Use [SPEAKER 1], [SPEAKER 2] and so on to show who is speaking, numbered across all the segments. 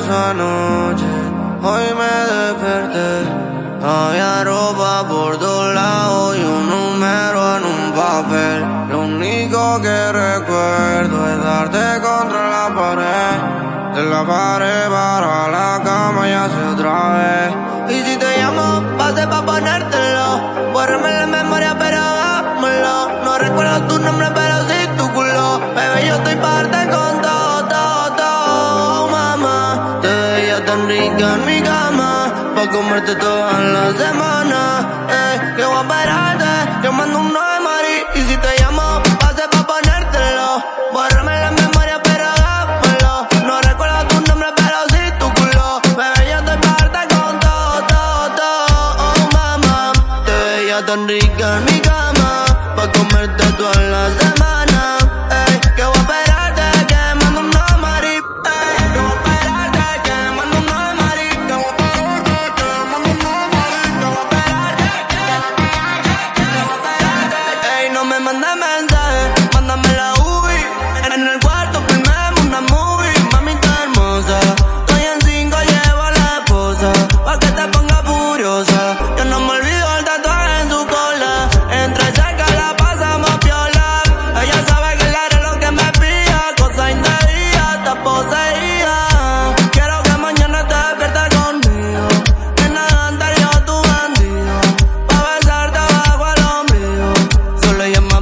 [SPEAKER 1] pasó anoche? Hoy me desperté. Había ropa por todos lados y un número en un papel. Lo único que recuerdo es darte contra la pared. De la pared tan rica en mi cama. Pa' comerte toda la semana. Eh, que voy a esperarte. Yo mando un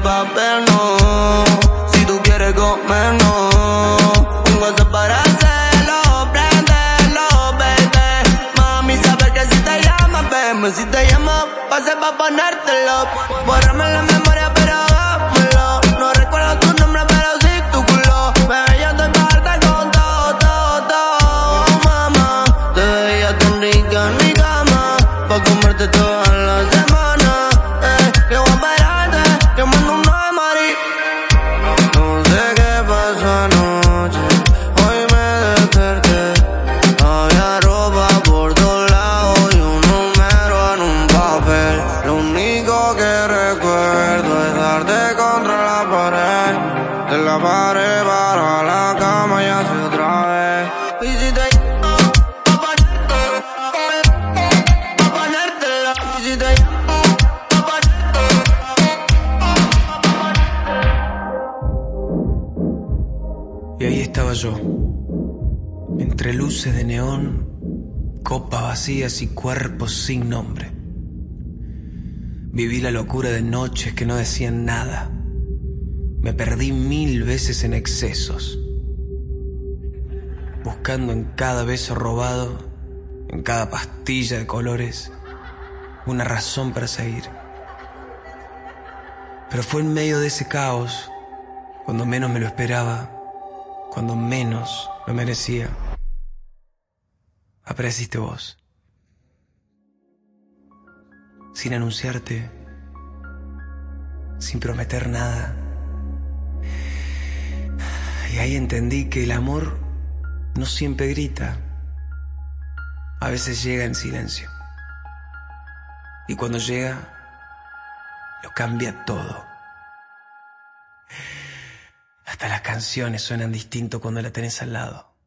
[SPEAKER 1] Solo llama pa' vernos. Si tú quieres comernos. Un WhatsApp para hacerlo, prendelo, baby. Mami, sabe que si te llama, baby. Si te llama, pase pa' ponértelo. Bórrame la memoria, pero hágamelo. No recuerdo tu nombre, pero sí tu culo. Bebé, yo estoy parte con todo, todo, todo. Mamá, te veía tan rica en mi cama. Pa' comerte toda la darte contra la pared. De la pared para la cama y así otra vez. Y si te llamo, pa' ponértelo, pa'. Y.
[SPEAKER 2] Y ahí estaba yo, entre luces de neón, copas vacías y cuerpos sin nombre. Viví la locura de noches que no decían nada. Me perdí mil veces en excesos, buscando en cada beso robado, en cada pastilla de colores, una razón para seguir. Pero fue en medio de ese caos, cuando menos me lo esperaba, cuando menos lo merecía, apareciste vos. Sin anunciarte, sin prometer nada. Y ahí entendí que el amor no siempre grita, a veces llega en silencio. Y cuando llega, lo cambia todo. Hasta las canciones suenan distinto cuando la tenés al lado.